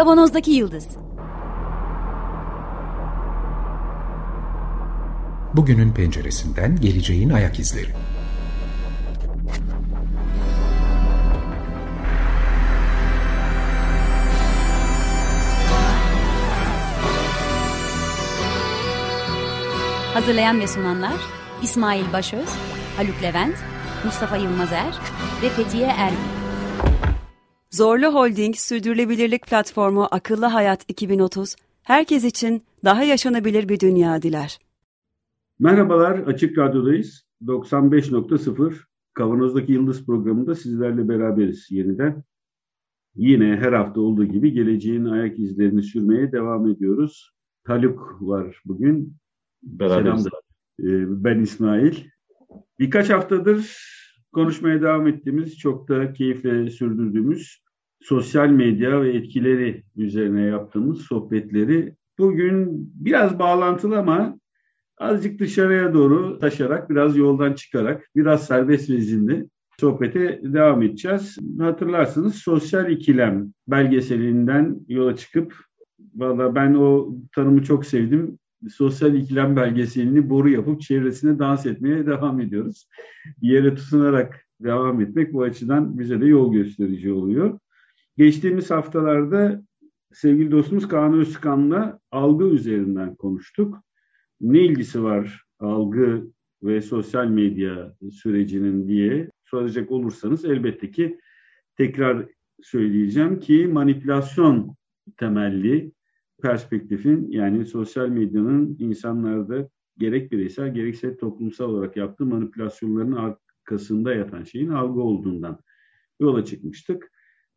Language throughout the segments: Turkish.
Kavanozdaki Yıldız Bugünün penceresinden geleceğin ayak izleri. Hazırlayan ve sunanlar İsmail Başöz, Haluk Levent, Mustafa Yılmazer ve Fethiye Erbil. Zorlu Holding Sürdürülebilirlik Platformu Akıllı Hayat 2030, herkes için daha yaşanabilir bir dünya diler. Merhabalar, Açık Radyo'dayız. 95.0 Kavanoz'daki Yıldız programında sizlerle beraberiz yeniden. Yine her hafta olduğu gibi geleceğin ayak izlerini sürmeye devam ediyoruz. Haluk var bugün. Beraberiz. Selam. Ee, Ben İsmail. Birkaç haftadır konuşmaya devam ettiğimiz, çok da keyifle sürdürdüğümüz sosyal medya ve etkileri üzerine yaptığımız sohbetleri bugün biraz bağlantılı ama azıcık dışarıya doğru taşarak, biraz yoldan çıkarak, biraz serbest vezinli sohbete devam edeceğiz. Hatırlarsınız sosyal ikilem belgeselinden yola çıkıp valla ben o tanımı çok sevdim. Sosyal ikilem belgeselini boru yapıp çevresine dans etmeye devam ediyoruz. Yere tutunarak devam etmek bu açıdan bize de yol gösterici oluyor. Geçtiğimiz haftalarda sevgili dostumuz Kaan Özkan'la algı üzerinden konuştuk. Ne ilgisi var algı ve sosyal medya sürecinin diye soracak olursanız elbette ki tekrar söyleyeceğim ki manipülasyon temelli perspektifin yani sosyal medyanın insanlarda gerek bireysel gerekse toplumsal olarak yaptığı manipülasyonların arkasında yatan şeyin algı olduğundan yola çıkmıştık.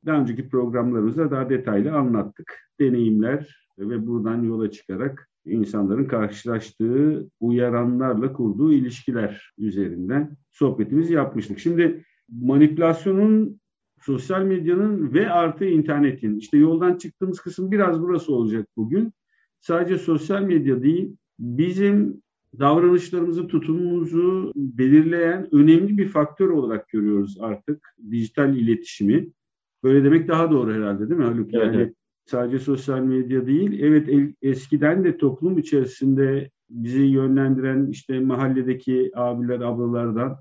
Daha önceki programlarımızda daha detaylı anlattık. Deneyimler ve buradan yola çıkarak insanların karşılaştığı uyaranlarla kurduğu ilişkiler üzerinden sohbetimizi yapmıştık. Şimdi manipülasyonun sosyal medyanın ve artı internetin işte yoldan çıktığımız kısım biraz burası olacak bugün. Sadece sosyal medya değil bizim davranışlarımızı, tutumumuzu belirleyen önemli bir faktör olarak görüyoruz artık dijital iletişimi. Böyle demek daha doğru herhalde değil mi Haluk? Yani evet. sadece sosyal medya değil. Evet eskiden de toplum içerisinde bizi yönlendiren işte mahalledeki abiler, ablalardan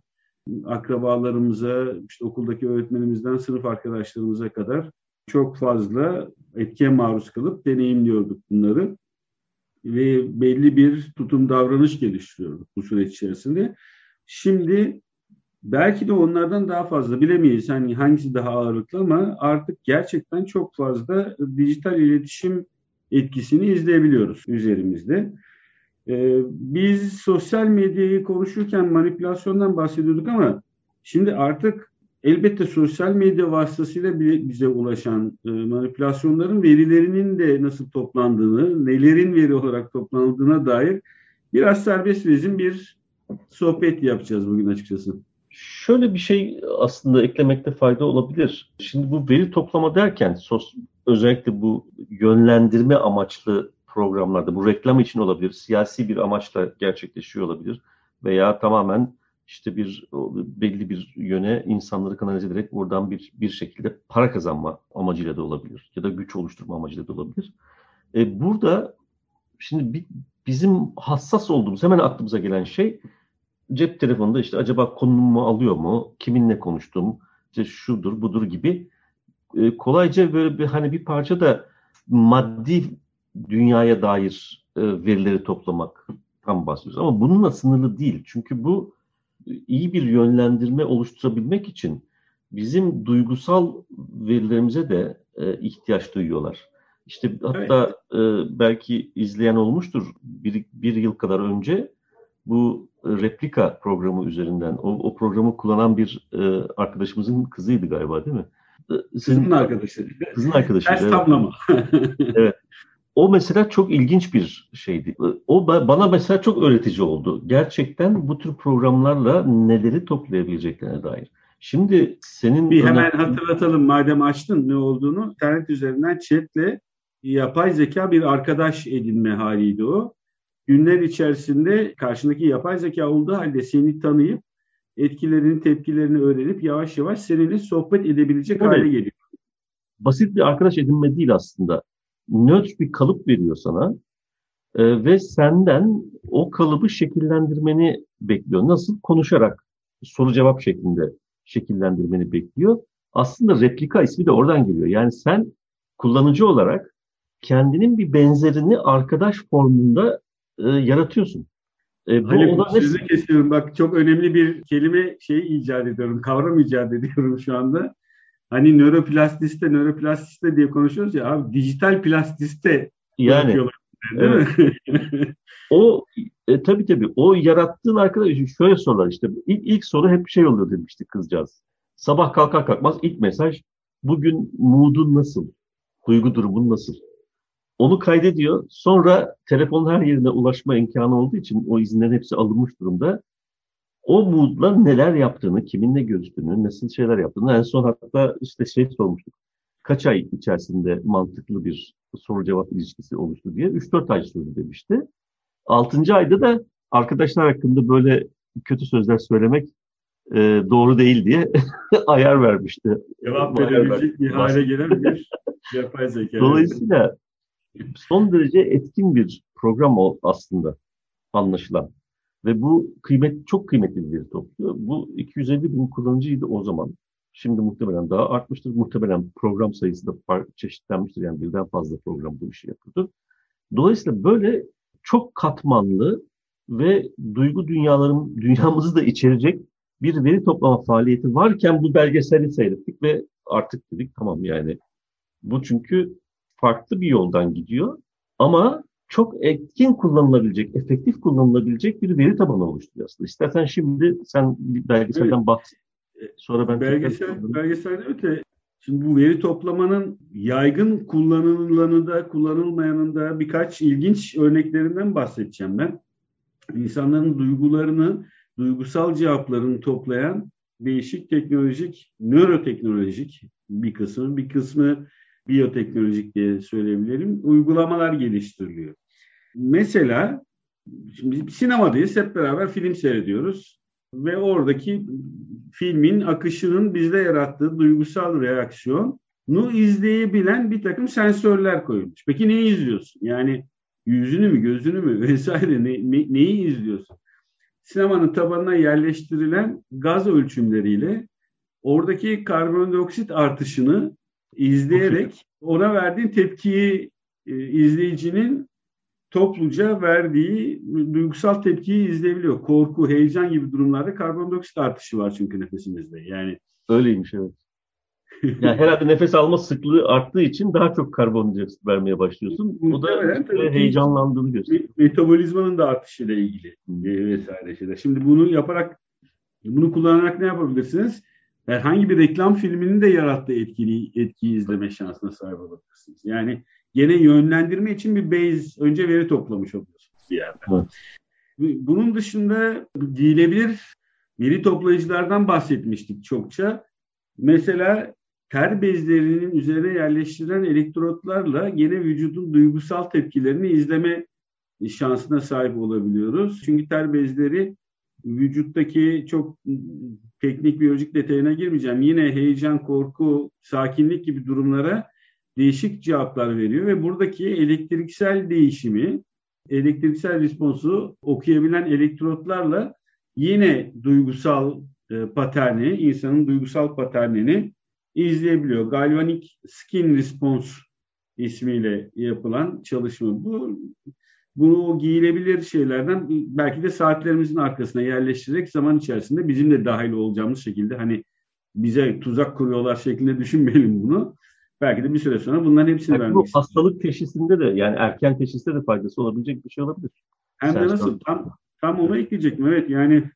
akrabalarımıza, işte okuldaki öğretmenimizden sınıf arkadaşlarımıza kadar çok fazla etkiye maruz kalıp deneyimliyorduk bunları. Ve belli bir tutum davranış geliştiriyorduk bu süreç içerisinde. Şimdi belki de onlardan daha fazla bilemeyiz hani hangisi daha ağırlıklı ama artık gerçekten çok fazla dijital iletişim etkisini izleyebiliyoruz üzerimizde. Ee, biz sosyal medyayı konuşurken manipülasyondan bahsediyorduk ama şimdi artık elbette sosyal medya vasıtasıyla bize ulaşan e, manipülasyonların verilerinin de nasıl toplandığını, nelerin veri olarak toplandığına dair biraz serbest vezin bir sohbet yapacağız bugün açıkçası. Şöyle bir şey aslında eklemekte fayda olabilir. Şimdi bu veri toplama derken sos, özellikle bu yönlendirme amaçlı programlarda bu reklam için olabilir, siyasi bir amaçla gerçekleşiyor olabilir veya tamamen işte bir belli bir yöne insanları kanalize ederek buradan bir bir şekilde para kazanma amacıyla da olabilir ya da güç oluşturma amacıyla da olabilir. E, burada şimdi bir, bizim hassas olduğumuz hemen aklımıza gelen şey cep telefonunda işte acaba konumu alıyor mu, kiminle konuştum, işte şudur budur gibi e, kolayca böyle bir hani bir parça da maddi dünyaya dair e, verileri toplamak tam bahsediyoruz. Ama bununla sınırlı değil. Çünkü bu iyi bir yönlendirme oluşturabilmek için bizim duygusal verilerimize de e, ihtiyaç duyuyorlar. İşte hatta evet. e, belki izleyen olmuştur bir, bir yıl kadar önce bu replika programı üzerinden o, o programı kullanan bir e, arkadaşımızın kızıydı galiba değil mi? Senin, kızın arkadaşı. Kızın arkadaşı. Ters evet. tablama. evet. O mesela çok ilginç bir şeydi. O bana mesela çok öğretici oldu. Gerçekten bu tür programlarla neleri toplayabileceklerine dair. Şimdi senin... Bir hemen önemli... hatırlatalım madem açtın ne olduğunu. İnternet üzerinden chatle yapay zeka bir arkadaş edinme haliydi o. Günler içerisinde karşındaki yapay zeka olduğu halde seni tanıyıp etkilerini, tepkilerini öğrenip yavaş yavaş seninle sohbet edebilecek evet. hale geliyor. Basit bir arkadaş edinme değil aslında nötr bir kalıp veriyor sana e, ve senden o kalıbı şekillendirmeni bekliyor. Nasıl? Konuşarak soru cevap şeklinde şekillendirmeni bekliyor. Aslında replika ismi de oradan geliyor. Yani sen kullanıcı olarak kendinin bir benzerini arkadaş formunda e, yaratıyorsun. E, bu ona sözü ne... kesiyorum. Bak çok önemli bir kelime şey icat ediyorum. Kavram icat ediyorum şu anda. Hani nöroplastiste, nöroplastiste diye konuşuyoruz ya abi dijital plastiste yani evet. o e, tabii tabii o yarattığın arkadaş şöyle sorular işte ilk, ilk soru hep şey oluyor demiştik kızcağız. Sabah kalkar kalkmaz ilk mesaj bugün moodun nasıl? Duygu durumun nasıl? Onu kaydediyor. Sonra telefonun her yerine ulaşma imkanı olduğu için o izinlerin hepsi alınmış durumda. O moodla neler yaptığını, kiminle görüştüğünü, nasıl şeyler yaptığını en son hatta işte şey sormuştuk. Kaç ay içerisinde mantıklı bir soru cevap ilişkisi oluştu diye 3-4 ay sürdü demişti. 6. ayda da arkadaşlar hakkında böyle kötü sözler söylemek e, doğru değil diye ayar vermişti. Cevap verebilecek bir hale gelen bir yapay zeka. Dolayısıyla son derece etkin bir program o aslında anlaşılan. Ve bu kıymet çok kıymetli bir veri topluyor. Bu 250 bin kullanıcıydı o zaman. Şimdi muhtemelen daha artmıştır. Muhtemelen program sayısı da çeşitlenmiştir. Yani birden fazla program bu işi yapıyordu. Dolayısıyla böyle çok katmanlı ve duygu dünyaların dünyamızı da içerecek bir veri toplama faaliyeti varken bu belgeseli seyrettik ve artık dedik tamam yani bu çünkü farklı bir yoldan gidiyor ama çok etkin kullanılabilecek, efektif kullanılabilecek bir veri tabanı oluşturuyor aslında. İstersen şimdi sen bir belgeselden evet. bahset. Sonra ben Belgesel, belgeselde öte Şimdi bu veri toplamanın yaygın kullanılanı da kullanılmayanın da birkaç ilginç örneklerinden bahsedeceğim ben. İnsanların duygularını, duygusal cevaplarını toplayan değişik teknolojik, nöroteknolojik bir kısmı, bir kısmı biyoteknolojik diye söyleyebilirim, uygulamalar geliştiriliyor. Mesela şimdi sinemadayız, hep beraber film seyrediyoruz ve oradaki filmin akışının bizde yarattığı duygusal reaksiyonu izleyebilen bir takım sensörler koyulmuş. Peki neyi izliyorsun? Yani yüzünü mü, gözünü mü vesaire ne, ne, neyi izliyorsun? Sinemanın tabanına yerleştirilen gaz ölçümleriyle oradaki karbondioksit artışını izleyerek ona verdiğin tepkiyi e, izleyicinin topluca verdiği duygusal tepkiyi izleyebiliyor. Korku, heyecan gibi durumlarda karbondioksit artışı var çünkü nefesimizde. Yani öyleymiş evet. yani herhalde nefes alma sıklığı arttığı için daha çok karbondioksit vermeye başlıyorsun. O da işte heyecanlandığını gösteriyor. Metabolizmanın da artışıyla ilgili vesaire şeyler. Şimdi bunu yaparak bunu kullanarak ne yapabilirsiniz? herhangi bir reklam filminin de yarattığı etkili, etkiyi izleme şansına sahip olabilirsiniz. Yani gene yönlendirme için bir base, önce veri toplamış oluyorsunuz bir yerde. Evet. Bunun dışında giyilebilir veri toplayıcılardan bahsetmiştik çokça. Mesela ter bezlerinin üzerine yerleştirilen elektrotlarla gene vücudun duygusal tepkilerini izleme şansına sahip olabiliyoruz. Çünkü ter bezleri vücuttaki çok teknik biyolojik detayına girmeyeceğim. Yine heyecan, korku, sakinlik gibi durumlara değişik cevaplar veriyor ve buradaki elektriksel değişimi, elektriksel responsu okuyabilen elektrotlarla yine duygusal e, paterni, insanın duygusal paternini izleyebiliyor. Galvanic Skin Response ismiyle yapılan çalışma. Bu bunu giyilebilir şeylerden belki de saatlerimizin arkasına yerleştirerek zaman içerisinde bizim de dahil olacağımız şekilde hani bize tuzak kuruyorlar şeklinde düşünmeyelim bunu. Belki de bir süre sonra bunların hepsini belki vermek bu hastalık teşhisinde de yani erken teşhiste de faydası olabilecek bir şey olabilir. Hem de nasıl? Tam, tam onu ekleyecektim. Evet yani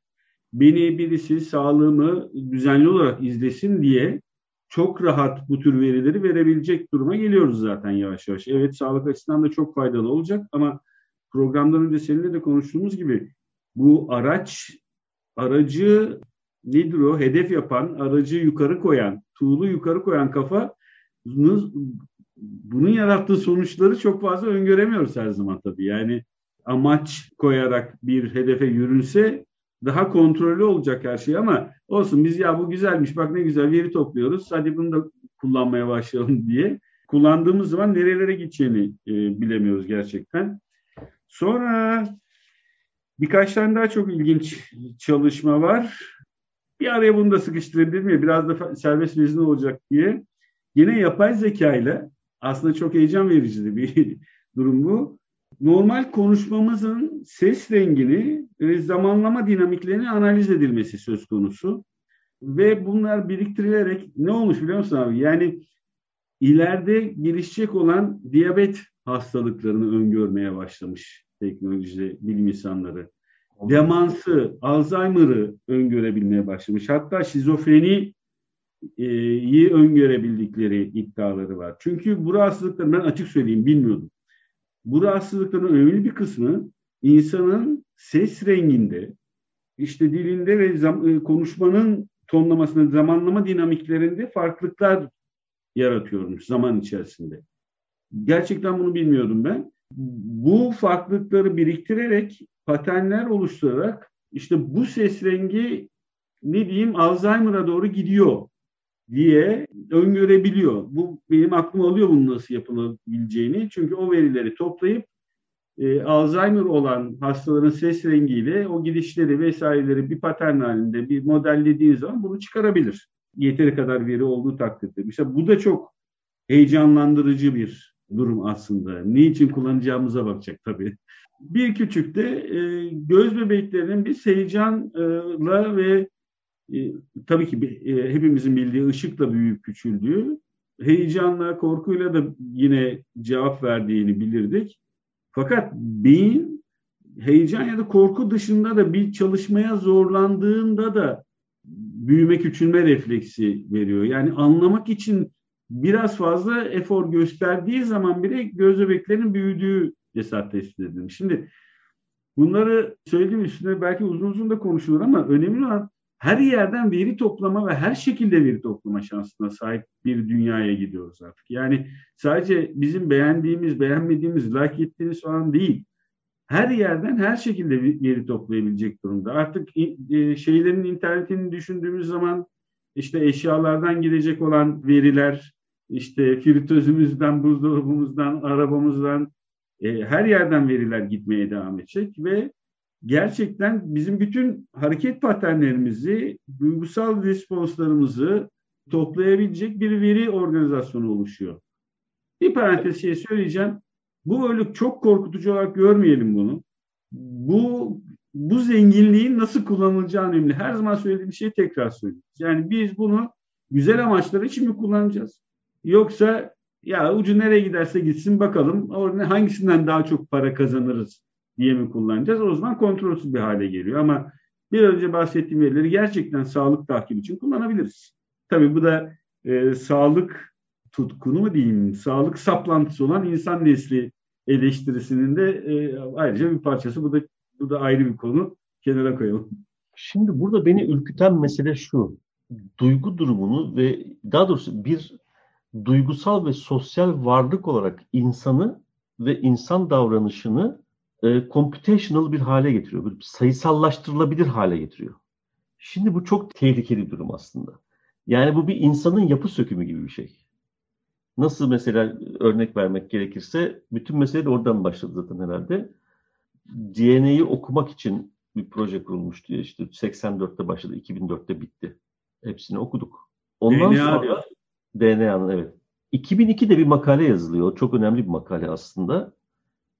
beni birisi sağlığımı düzenli olarak izlesin diye çok rahat bu tür verileri verebilecek duruma geliyoruz zaten yavaş yavaş. Evet sağlık açısından da çok faydalı olacak ama programdan önce seninle de konuştuğumuz gibi bu araç aracı nedir o hedef yapan, aracı yukarı koyan, tuğlu yukarı koyan kafa bunun yarattığı sonuçları çok fazla öngöremiyoruz her zaman tabii. Yani amaç koyarak bir hedefe yürünse daha kontrollü olacak her şey ama olsun biz ya bu güzelmiş bak ne güzel veri topluyoruz hadi bunu da kullanmaya başlayalım diye kullandığımız zaman nerelere gideceğini e, bilemiyoruz gerçekten. Sonra birkaç tane daha çok ilginç çalışma var. Bir araya bunu da sıkıştırabilirim ya biraz da serbest vezin olacak diye. Yine yapay zeka ile aslında çok heyecan verici bir durum bu. Normal konuşmamızın ses rengini ve zamanlama dinamiklerini analiz edilmesi söz konusu. Ve bunlar biriktirilerek ne olmuş biliyor musun abi? Yani ileride gelişecek olan diyabet hastalıklarını öngörmeye başlamış teknoloji bilim insanları. Demansı, Alzheimer'ı öngörebilmeye başlamış. Hatta şizofreni iyi öngörebildikleri iddiaları var. Çünkü bu rahatsızlıkları ben açık söyleyeyim bilmiyordum. Bu rahatsızlıkların önemli bir kısmı insanın ses renginde, işte dilinde ve zam- konuşmanın tonlamasında, zamanlama dinamiklerinde farklılıklar yaratıyormuş zaman içerisinde. Gerçekten bunu bilmiyordum ben. Bu farklılıkları biriktirerek paternler oluşturarak işte bu ses rengi ne diyeyim Alzheimer'a doğru gidiyor diye öngörebiliyor. Bu benim aklım alıyor bunun nasıl yapılabileceğini. Çünkü o verileri toplayıp e, Alzheimer olan hastaların ses rengiyle o gidişleri vesaireleri bir patern halinde bir modellediği zaman bunu çıkarabilir. Yeteri kadar veri olduğu takdirde. Mesela bu da çok heyecanlandırıcı bir durum aslında. Niçin kullanacağımıza bakacak tabii. Bir küçük de e, göz bebeklerinin biz heyecanla ve e, tabii ki e, hepimizin bildiği ışıkla büyüyüp küçüldüğü, heyecanla, korkuyla da yine cevap verdiğini bilirdik. Fakat beyin heyecan ya da korku dışında da bir çalışmaya zorlandığında da büyüme küçülme refleksi veriyor. Yani anlamak için biraz fazla efor gösterdiği zaman bile göz bebeklerinin büyüdüğü cesaret tespit edilmiş. Şimdi bunları söylediğim üstüne belki uzun uzun da konuşulur ama önemli olan her yerden veri toplama ve her şekilde veri toplama şansına sahip bir dünyaya gidiyoruz artık. Yani sadece bizim beğendiğimiz, beğenmediğimiz, like ettiğimiz falan değil. Her yerden her şekilde veri toplayabilecek durumda. Artık e, şeylerin internetini düşündüğümüz zaman işte eşyalardan girecek olan veriler, işte fritözümüzden, buzdolabımızdan, arabamızdan e, her yerden veriler gitmeye devam edecek ve gerçekten bizim bütün hareket paternlerimizi, duygusal responslarımızı toplayabilecek bir veri organizasyonu oluşuyor. Bir parantez şey söyleyeceğim. Bu öyle çok korkutucu olarak görmeyelim bunu. Bu bu zenginliğin nasıl kullanılacağı önemli. Her zaman söylediğim şeyi tekrar söyleyeyim. Yani biz bunu güzel amaçlar için mi kullanacağız? Yoksa ya ucu nereye giderse gitsin bakalım hangisinden daha çok para kazanırız diye mi kullanacağız? O zaman kontrolsüz bir hale geliyor. Ama bir önce bahsettiğim verileri gerçekten sağlık takibi için kullanabiliriz. Tabii bu da e, sağlık tutkunu mu diyeyim, sağlık saplantısı olan insan nesli eleştirisinin de e, ayrıca bir parçası. Bu da bu da ayrı bir konu. Kenara koyalım. Şimdi burada beni ürküten mesele şu. Duygu durumunu ve daha doğrusu bir duygusal ve sosyal varlık olarak insanı ve insan davranışını e, computational bir hale getiriyor. Bir sayısallaştırılabilir hale getiriyor. Şimdi bu çok tehlikeli bir durum aslında. Yani bu bir insanın yapı sökümü gibi bir şey. Nasıl mesela örnek vermek gerekirse bütün mesele de oradan başladı zaten herhalde. DNA'yı okumak için bir proje kurulmuştu. İşte 84'te başladı, 2004'te bitti. Hepsini okuduk. Ondan DNA. sonra DNA'nın evet. 2002'de bir makale yazılıyor. Çok önemli bir makale aslında.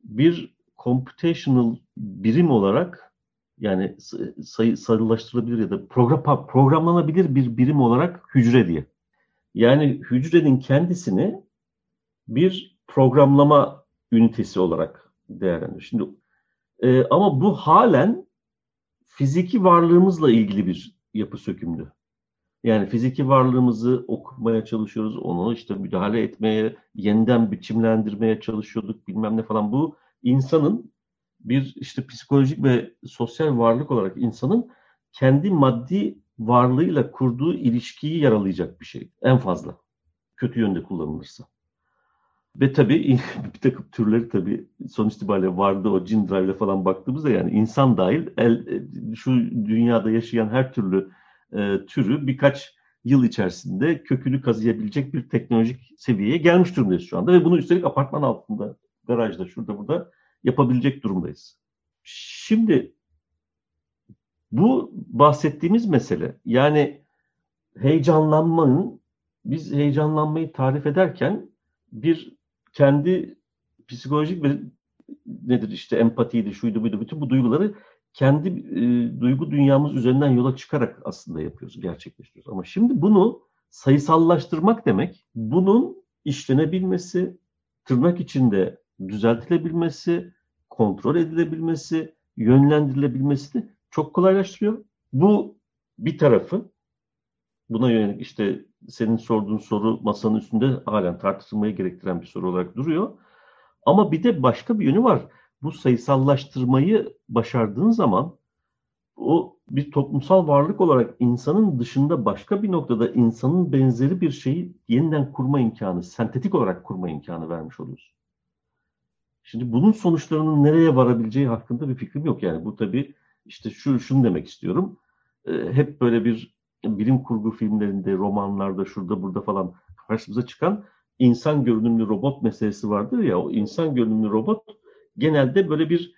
Bir computational birim olarak yani sayı sarılaştırılabilir ya da program, programlanabilir bir birim olarak hücre diye. Yani hücrenin kendisini bir programlama ünitesi olarak değerlendiriyor. Şimdi e, ama bu halen fiziki varlığımızla ilgili bir yapı sökümdü. Yani fiziki varlığımızı okumaya çalışıyoruz, onu işte müdahale etmeye, yeniden biçimlendirmeye çalışıyorduk bilmem ne falan. Bu insanın bir işte psikolojik ve sosyal varlık olarak insanın kendi maddi varlığıyla kurduğu ilişkiyi yaralayacak bir şey en fazla. Kötü yönde kullanılırsa. Ve tabii bir takım türleri tabii sonuç itibariyle vardı o cin drive'le falan baktığımızda yani insan dahil el, şu dünyada yaşayan her türlü e, türü birkaç yıl içerisinde kökünü kazıyabilecek bir teknolojik seviyeye gelmiş durumdayız şu anda ve bunu üstelik apartman altında, garajda, şurada burada yapabilecek durumdayız. Şimdi bu bahsettiğimiz mesele yani heyecanlanmanın biz heyecanlanmayı tarif ederken bir kendi psikolojik ve nedir işte empatiydi, şuydu buydu bütün bu duyguları kendi e, duygu dünyamız üzerinden yola çıkarak aslında yapıyoruz, gerçekleştiriyoruz. Ama şimdi bunu sayısallaştırmak demek, bunun işlenebilmesi, tırnak içinde düzeltilebilmesi, kontrol edilebilmesi, yönlendirilebilmesi de çok kolaylaştırıyor. Bu bir tarafı. Buna yönelik işte senin sorduğun soru masanın üstünde halen tartışılmayı gerektiren bir soru olarak duruyor. Ama bir de başka bir yönü var. Bu sayısallaştırmayı başardığın zaman o bir toplumsal varlık olarak insanın dışında başka bir noktada insanın benzeri bir şeyi yeniden kurma imkanı, sentetik olarak kurma imkanı vermiş oluyorsun. Şimdi bunun sonuçlarının nereye varabileceği hakkında bir fikrim yok. Yani bu tabii işte şu şunu demek istiyorum. Ee, hep böyle bir bilim kurgu filmlerinde, romanlarda, şurada burada falan karşımıza çıkan insan görünümlü robot meselesi vardır ya. O insan görünümlü robot genelde böyle bir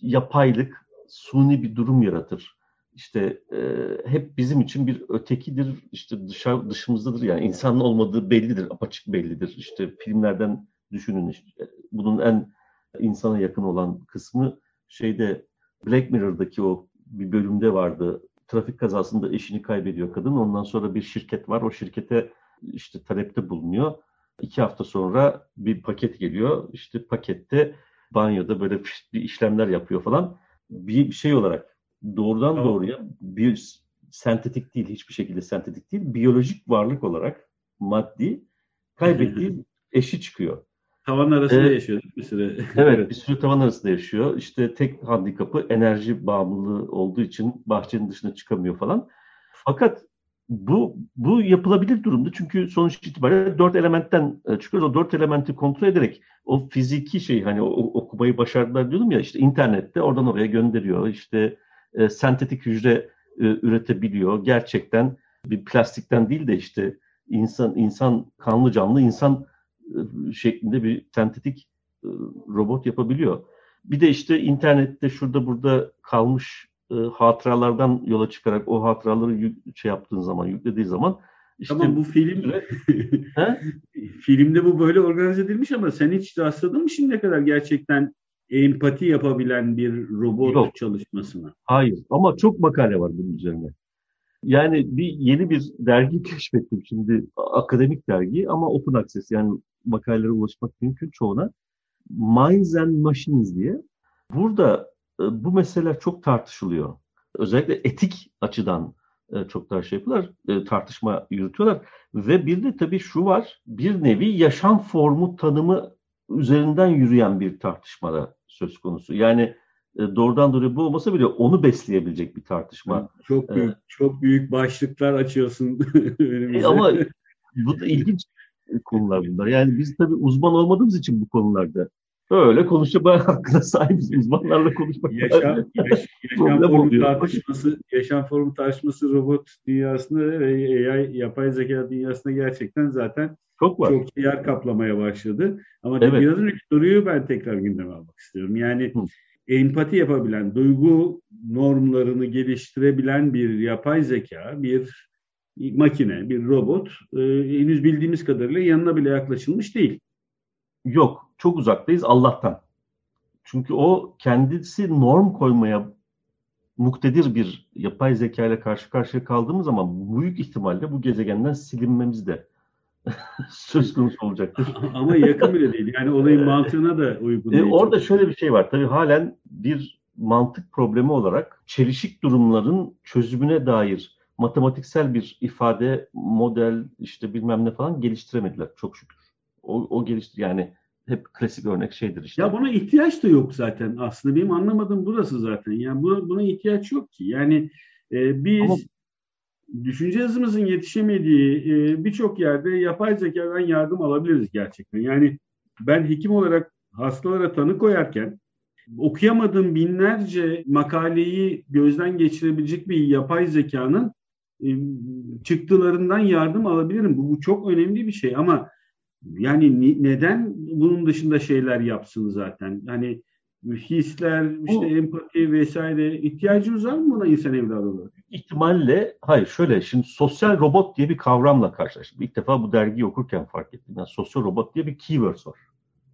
yapaylık, suni bir durum yaratır. İşte e, hep bizim için bir ötekidir, işte dışa, dışımızdadır. Yani insanın olmadığı bellidir, apaçık bellidir. İşte filmlerden düşünün işte bunun en insana yakın olan kısmı şeyde Black Mirror'daki o bir bölümde vardı. Trafik kazasında eşini kaybediyor kadın. Ondan sonra bir şirket var. O şirkete işte talepte bulunuyor. İki hafta sonra bir paket geliyor. İşte pakette banyoda böyle bir işlemler yapıyor falan. Bir şey olarak doğrudan tamam. doğruya bir sentetik değil, hiçbir şekilde sentetik değil, biyolojik varlık olarak maddi kaybettiği eşi çıkıyor. Tavan arasında ee, yaşıyor bir süre. evet bir süre tavan arasında yaşıyor. İşte tek handikapı enerji bağımlılığı olduğu için bahçenin dışına çıkamıyor falan. Fakat bu bu yapılabilir durumda çünkü sonuç itibariyle dört elementten e, çıkıyoruz. O dört elementi kontrol ederek o fiziki şey hani o, okumayı başardılar diyordum ya işte internette oradan oraya gönderiyor. İşte e, sentetik hücre e, üretebiliyor. Gerçekten bir plastikten değil de işte insan insan kanlı canlı insan şeklinde bir sentetik e, robot yapabiliyor. Bir de işte internette şurada burada kalmış e, hatıralardan yola çıkarak o hatıraları şey yaptığın zaman, yüklediği zaman işte tamam bu film filmde bu böyle organize edilmiş ama sen hiç rastladın mı şimdiye kadar gerçekten empati yapabilen bir robot Yok. çalışmasına? Hayır ama çok makale var bunun üzerine. Yani bir yeni bir dergi keşfettim şimdi akademik dergi ama open access yani makalelere ulaşmak mümkün çoğuna. Minds and Machines diye. Burada e, bu meseleler çok tartışılıyor. Özellikle etik açıdan e, çok daha şey yapıyorlar, e, tartışma yürütüyorlar. Ve bir de tabii şu var, bir nevi yaşam formu tanımı üzerinden yürüyen bir tartışmada söz konusu. Yani doğrudan doğruya bu olmasa bile onu besleyebilecek bir tartışma. Çok büyük, ee, çok büyük başlıklar açıyorsun. ama bu da ilginç konular bunlar. Yani biz tabii uzman olmadığımız için bu konularda öyle konuşma hakkına sahibiz. Uzmanlarla konuşmak yaşam, yaş, yaşam formu tartışması, yaşam formu tartışması robot dünyasında ve AI, yapay zeka dünyasında gerçekten zaten çok var. Çok yer kaplamaya başladı. Ama evet. biraz önceki soruyu ben tekrar gündeme almak istiyorum. Yani Hı. empati yapabilen, duygu normlarını geliştirebilen bir yapay zeka, bir makine, bir robot e, henüz bildiğimiz kadarıyla yanına bile yaklaşılmış değil. Yok, çok uzaktayız Allah'tan. Çünkü o kendisi norm koymaya muktedir bir yapay zeka ile karşı karşıya kaldığımız zaman büyük ihtimalle bu gezegenden silinmemiz de söz konusu olacaktır. Ama yakın bile değil. Yani olayın mantığına da uygun e, değil. orada şöyle bir şey var. Tabii halen bir mantık problemi olarak çelişik durumların çözümüne dair matematiksel bir ifade, model işte bilmem ne falan geliştiremediler çok şükür. O, o gelişti yani hep klasik örnek şeydir işte. Ya buna ihtiyaç da yok zaten aslında. Benim anlamadığım burası zaten. Yani buna, buna ihtiyaç yok ki. Yani e, biz Ama... düşünce hızımızın yetişemediği e, birçok yerde yapay zekadan yardım alabiliriz gerçekten. Yani ben hekim olarak hastalara tanı koyarken okuyamadığım binlerce makaleyi gözden geçirebilecek bir yapay zekanın çıktılarından yardım alabilirim. Bu, bu çok önemli bir şey ama yani ni, neden bunun dışında şeyler yapsın zaten? Hani hisler, işte o, empati vesaire ihtiyacımız var mı buna insan evladı olarak? İhtimalle hayır şöyle şimdi sosyal robot diye bir kavramla karşılaştım. İlk defa bu dergiyi okurken fark ettim. Yani sosyal robot diye bir keyword var.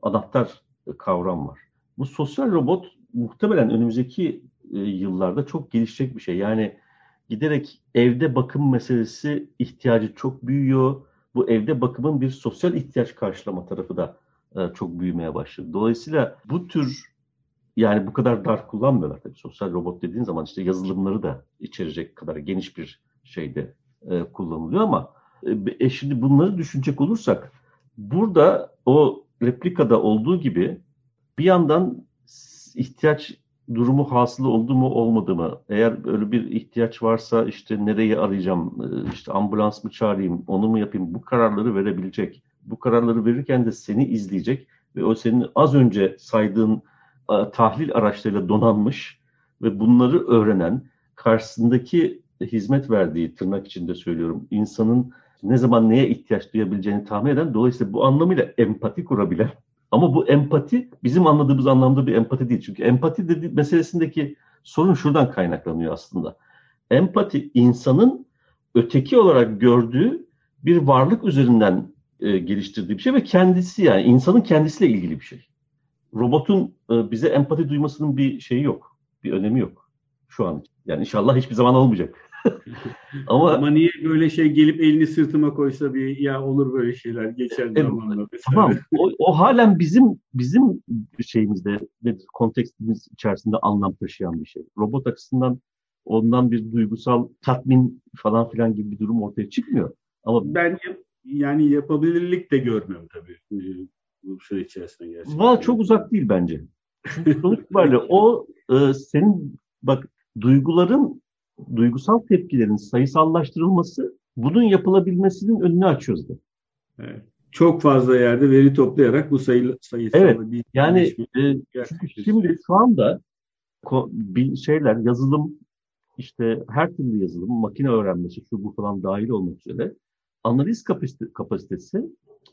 Anahtar kavram var. Bu sosyal robot muhtemelen önümüzdeki e, yıllarda çok gelişecek bir şey. Yani giderek evde bakım meselesi ihtiyacı çok büyüyor. Bu evde bakımın bir sosyal ihtiyaç karşılama tarafı da e, çok büyümeye başladı. Dolayısıyla bu tür yani bu kadar dar kullanmıyorlar tabii. Sosyal robot dediğin zaman işte yazılımları da içerecek kadar geniş bir şeyde e, kullanılıyor ama e, şimdi bunları düşünecek olursak burada o replikada olduğu gibi bir yandan ihtiyaç durumu hasılı oldu mu olmadı mı? Eğer öyle bir ihtiyaç varsa işte nereye arayacağım, e, işte ambulans mı çağırayım, onu mu yapayım? Bu kararları verebilecek. Bu kararları verirken de seni izleyecek ve o senin az önce saydığın e, tahlil araçlarıyla donanmış ve bunları öğrenen karşısındaki hizmet verdiği tırnak içinde söylüyorum insanın ne zaman neye ihtiyaç duyabileceğini tahmin eden dolayısıyla bu anlamıyla empati kurabilen ama bu empati bizim anladığımız anlamda bir empati değil. Çünkü empati dedi, meselesindeki sorun şuradan kaynaklanıyor aslında. Empati insanın öteki olarak gördüğü bir varlık üzerinden e, geliştirdiği bir şey ve kendisi yani insanın kendisiyle ilgili bir şey. Robotun e, bize empati duymasının bir şeyi yok. Bir önemi yok şu an. Yani inşallah hiçbir zaman olmayacak. Ama, Ama niye böyle şey gelip elini sırtıma koysa bir ya olur böyle şeyler geçer evet, zamanla. Tamam. O, o halen bizim bizim şeyimizde kontekstimiz içerisinde anlam taşıyan bir şey. Robot açısından ondan bir duygusal tatmin falan filan gibi bir durum ortaya çıkmıyor. Ama ben yani yapabilirlik de görmüyorum tabii bu süre içerisinde gerçekten. Valla çok uzak değil bence. Çünkü sonuç itibariyle o e, senin bak duyguların duygusal tepkilerin sayısallaştırılması bunun yapılabilmesinin önünü açıyordu. Evet. Çok fazla yerde veri toplayarak bu sayı sayısal evet, bir yani e, şimdi şu anda bir şeyler yazılım işte her türlü yazılım makine öğrenmesi şu bu falan dahil olmak üzere analiz kapasitesi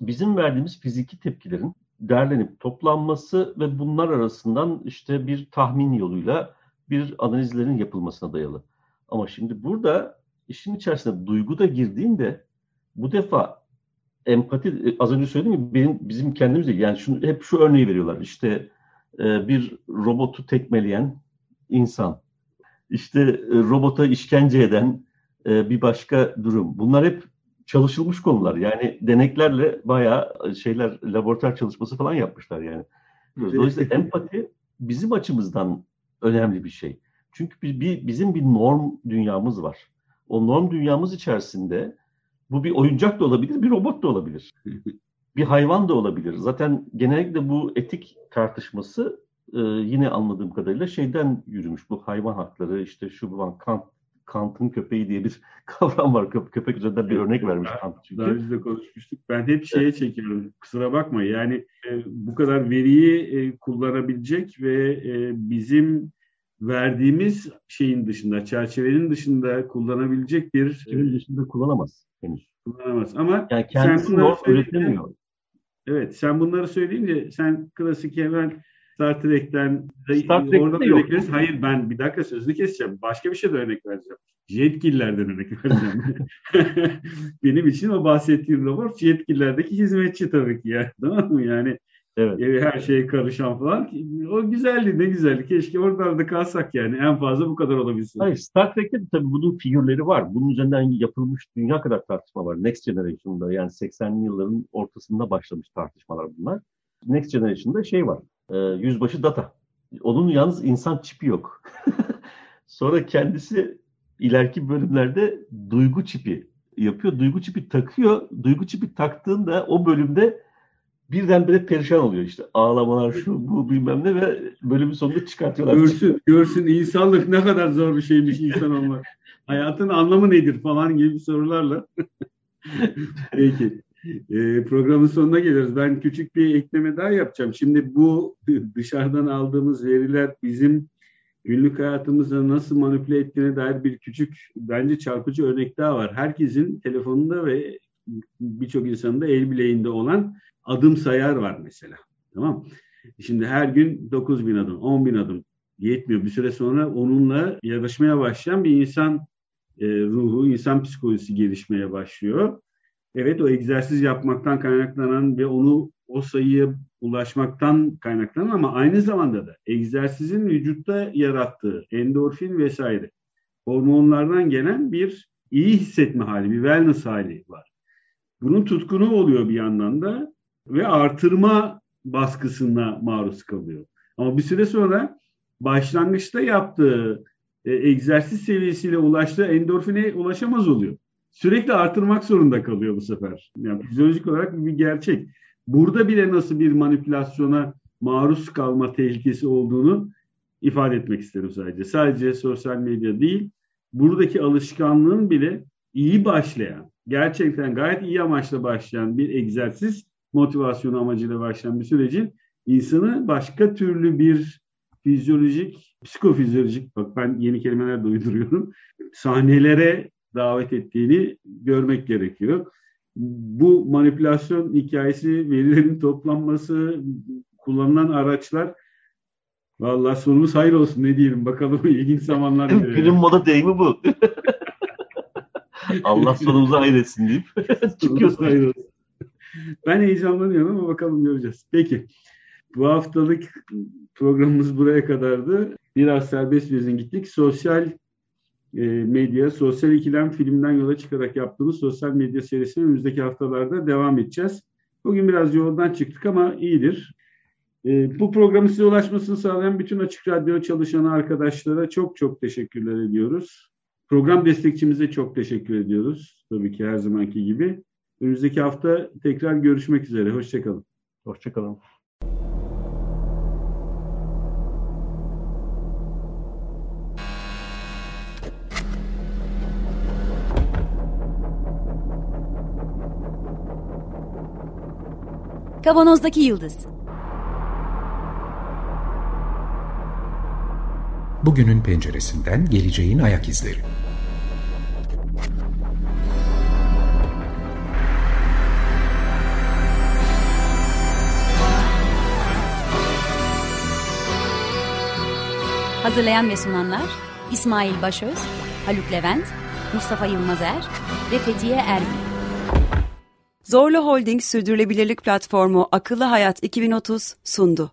bizim verdiğimiz fiziki tepkilerin derlenip toplanması ve bunlar arasından işte bir tahmin yoluyla bir analizlerin yapılmasına dayalı. Ama şimdi burada işin içerisinde duygu da girdiğinde bu defa empati e, az önce söyledim ya benim bizim kendimizde yani şunu hep şu örneği veriyorlar. İşte e, bir robotu tekmeleyen insan. işte e, robota işkence eden e, bir başka durum. Bunlar hep çalışılmış konular. Yani deneklerle bayağı şeyler laboratuvar çalışması falan yapmışlar yani. Dolayısıyla empati bizim açımızdan önemli bir şey. Çünkü bir, bir, bizim bir norm dünyamız var. O norm dünyamız içerisinde bu bir oyuncak da olabilir, bir robot da olabilir. bir hayvan da olabilir. Zaten genellikle bu etik tartışması e, yine anladığım kadarıyla şeyden yürümüş. Bu hayvan hakları işte şu falan Kant Kant'ın köpeği diye bir kavram var. Köp köpek üzerinden bir örnek vermiş Kant çünkü. Daha önce de konuşmuştuk. Ben hep şeye çekiyorum. Kusura bakma. Yani e, bu kadar veriyi e, kullanabilecek ve e, bizim verdiğimiz şeyin dışında, çerçevenin dışında kullanabilecek bir... Çerçevenin dışında kullanamaz henüz. Kullanamaz ama yani kendisi sen bunları üretemiyor. Evet, sen bunları söyleyince sen klasik hemen Star Trek'ten Star Trek'te oradan örnek verirsin. Hayır ben bir dakika sözünü keseceğim. Başka bir şey de örnek vereceğim. Jetgillerden örnek vereceğim. Benim için o bahsettiğim robot Jetgillerdeki hizmetçi tabii ki ya. Tamam mı? Yani Evet. Evi her şeye karışan falan. O güzeldi ne güzeldi. Keşke oralarda kalsak yani. En fazla bu kadar olabilsin. Hayır Star Trek'te de tabii bunun figürleri var. Bunun üzerinden yapılmış dünya kadar tartışma var. Next Generation'da yani 80'li yılların ortasında başlamış tartışmalar bunlar. Next Generation'da şey var. E, yüzbaşı Data. Onun yalnız insan çipi yok. Sonra kendisi ileriki bölümlerde duygu çipi yapıyor. Duygu çipi takıyor. Duygu çipi taktığında o bölümde birdenbire perişan oluyor işte. Ağlamalar şu bu bilmem ne ve bölümün sonunda çıkartıyorlar. Görsün, görsün insanlık ne kadar zor bir şeymiş insan olmak. Hayatın anlamı nedir falan gibi sorularla. Peki. E, programın sonuna geliriz. Ben küçük bir ekleme daha yapacağım. Şimdi bu dışarıdan aldığımız veriler bizim günlük hayatımızda nasıl manipüle ettiğine dair bir küçük bence çarpıcı örnek daha var. Herkesin telefonunda ve birçok insanın da el bileğinde olan adım sayar var mesela. Tamam Şimdi her gün 9 bin adım, 10 bin adım yetmiyor. Bir süre sonra onunla yarışmaya başlayan bir insan e, ruhu, insan psikolojisi gelişmeye başlıyor. Evet o egzersiz yapmaktan kaynaklanan ve onu o sayıya ulaşmaktan kaynaklanan ama aynı zamanda da egzersizin vücutta yarattığı endorfin vesaire hormonlardan gelen bir iyi hissetme hali, bir wellness hali var. Bunun tutkunu oluyor bir yandan da ve artırma baskısına maruz kalıyor. Ama bir süre sonra başlangıçta yaptığı e, egzersiz seviyesiyle ulaştığı endorfine ulaşamaz oluyor. Sürekli artırmak zorunda kalıyor bu sefer. Yani fizyolojik olarak bir gerçek. Burada bile nasıl bir manipülasyona maruz kalma tehlikesi olduğunu ifade etmek isterim sadece. Sadece sosyal medya değil, buradaki alışkanlığın bile iyi başlayan, gerçekten gayet iyi amaçla başlayan bir egzersiz motivasyonu amacıyla başlayan bir sürecin insanı başka türlü bir fizyolojik, psikofizyolojik, bak ben yeni kelimeler de uyduruyorum, sahnelere davet ettiğini görmek gerekiyor. Bu manipülasyon hikayesi, verilerin toplanması, kullanılan araçlar Vallahi sonumuz hayır olsun ne diyelim bakalım ilginç zamanlar. Günün moda deyimi bu. Allah sonumuzu hayır etsin deyip çıkıyorsun. hayır olsun. Ben heyecanlanıyorum ama bakalım göreceğiz. Peki bu haftalık programımız buraya kadardı. Biraz serbest bir gittik. Sosyal e, medya, sosyal ikilem filmden yola çıkarak yaptığımız sosyal medya serisine önümüzdeki haftalarda devam edeceğiz. Bugün biraz yoldan çıktık ama iyidir. E, bu programın size ulaşmasını sağlayan bütün Açık Radyo çalışan arkadaşlara çok çok teşekkürler ediyoruz. Program destekçimize çok teşekkür ediyoruz. Tabii ki her zamanki gibi. Önümüzdeki hafta tekrar görüşmek üzere. Hoşçakalın. Hoşçakalın. Kavanozdaki Yıldız Bugünün penceresinden geleceğin ayak izleri. Hazırlayan ve sunanlar İsmail Başöz, Haluk Levent, Mustafa Yılmazer ve Fethiye Erbil. Zorlu Holding Sürdürülebilirlik Platformu Akıllı Hayat 2030 sundu.